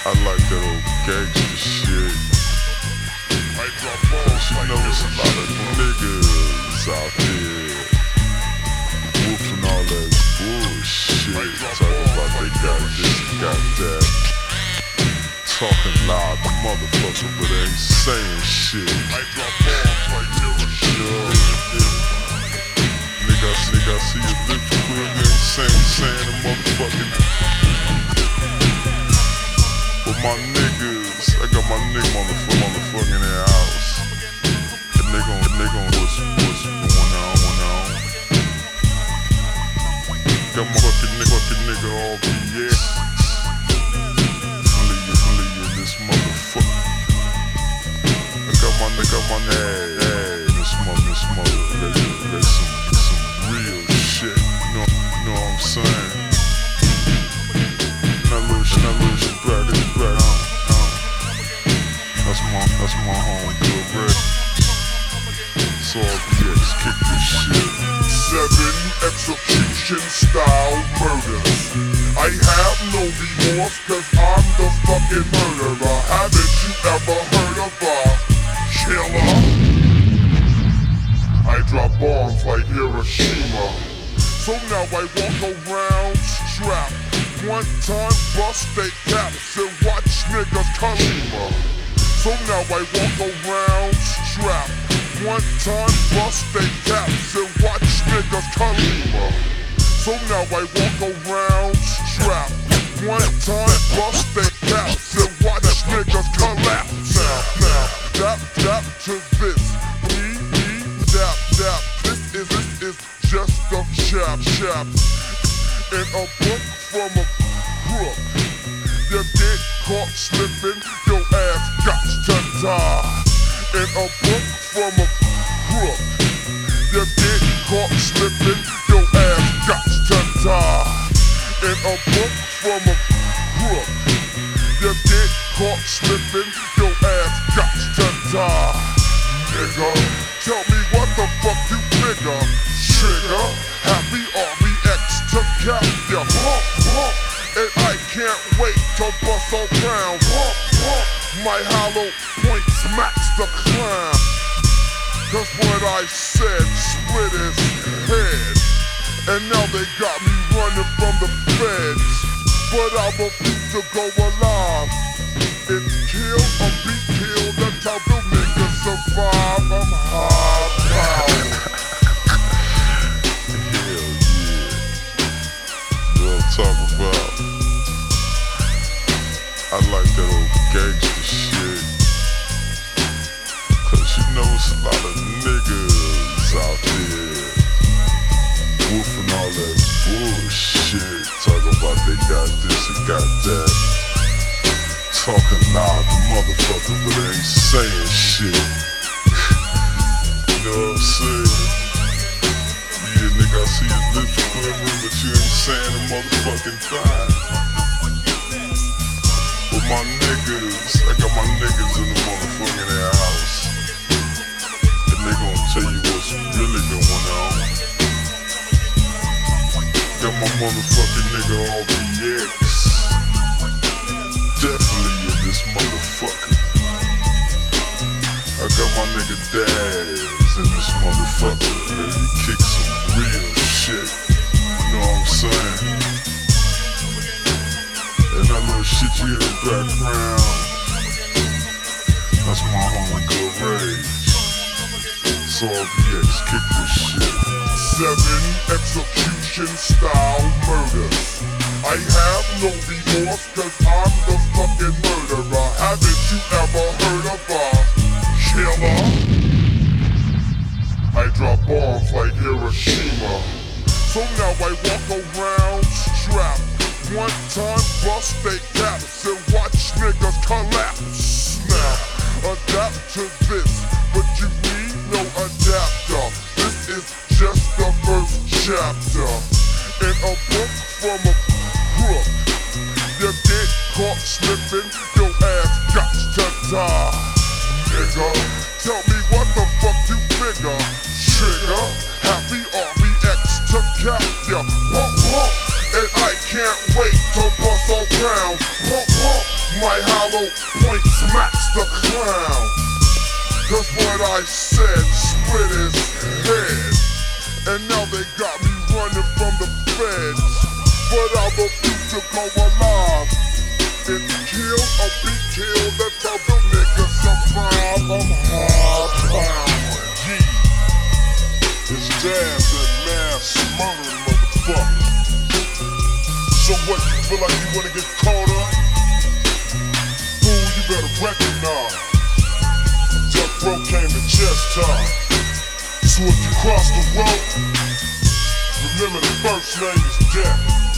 I like that old gangster shit. I drop bombs You like know it's a lot of niggas out there whooping all that bullshit. Talking about they got this, got that. Talking loud, motherfucker, but ain't saying shit. I drop bombs like Hiroshima. Nigga, I see, nigga, I see your lips quiver, you ain't saying, saying the motherfucking. My niggas, I got my nigga on the foot, on the house. And they gon' they gon' what's what's going on, going on. Got my fucking nigga, fucking nigga all BS. My, home, red. So BX, kick shit. Seven execution style murders. I have no remorse cause I'm the fucking murderer. Haven't you ever heard of a killer? I drop bombs like Hiroshima. So now I walk around strapped. One time bust they caps and watch niggas Kalima. So now I walk around strapped. One time bust they caps and watch niggas Kalima. So now I walk around strapped. One time bust they caps and watch niggas collapse. Now, now, dap, dap to this. Me, me, dap, dap. This is, this is just a chap, chap. In a book from a crook. You get caught slipping, your ass got to die. In a book from a crook. You get caught slipping, your ass got to die. In a book from a crook. You get caught slipping, your ass got to die. Nigga, tell me what the fuck you figure. Trigger, happy RBX to cap ya. Pump, pump, and I can't wait to bust. Pump, pump, my hollow point smacks the clown. Cause what I said split his head. And now they got me running from the feds. But I refuse to go alive. It's kill or be killed, that's how the niggas survive. I'm high power. They got this and got that. Talking loud, the motherfucker, but they ain't saying shit. you know what I'm saying? Yeah, nigga, I see your lips quivering, but you ain't saying a motherfucking thing. But my niggas, I got my niggas in the motherfucking house. And they gon' tell you what's really going on. Got my motherfucking nigga RBX. Definitely in this motherfucker. I got my nigga Daz in this motherfucker. Ready to kick some real shit. You know what I'm saying? And that little shit you hear in the background. That's my homie Good Rage. So BX, kick this shit. Seven execution style murders. I have no remorse cause I'm the fucking murderer. Haven't you ever heard of uh, a killer? I drop bombs like Hiroshima. So now I walk around strapped. one time bust they caps and watch niggas collapse. Now, adapt to this, chapter in a book from a crook. You get caught slipping, your ass got to die. Nigga, tell me what the fuck you figure. Trigger, happy RBX to cap ya. Pump, pump, and I can't wait to bust around. Pump, pump, my hollow point smacks the clown. Cause what I said split his head. And now they got me But I refuse to go alive. It's kill or be killed, that's how the niggas survive. I'm hard power. G. It's jazz and mass murdering motherfucker. So what, you feel like you wanna get caught up? Fool, you better recognize. Death row came to chest time. So if you cross the road, remember the first name is death.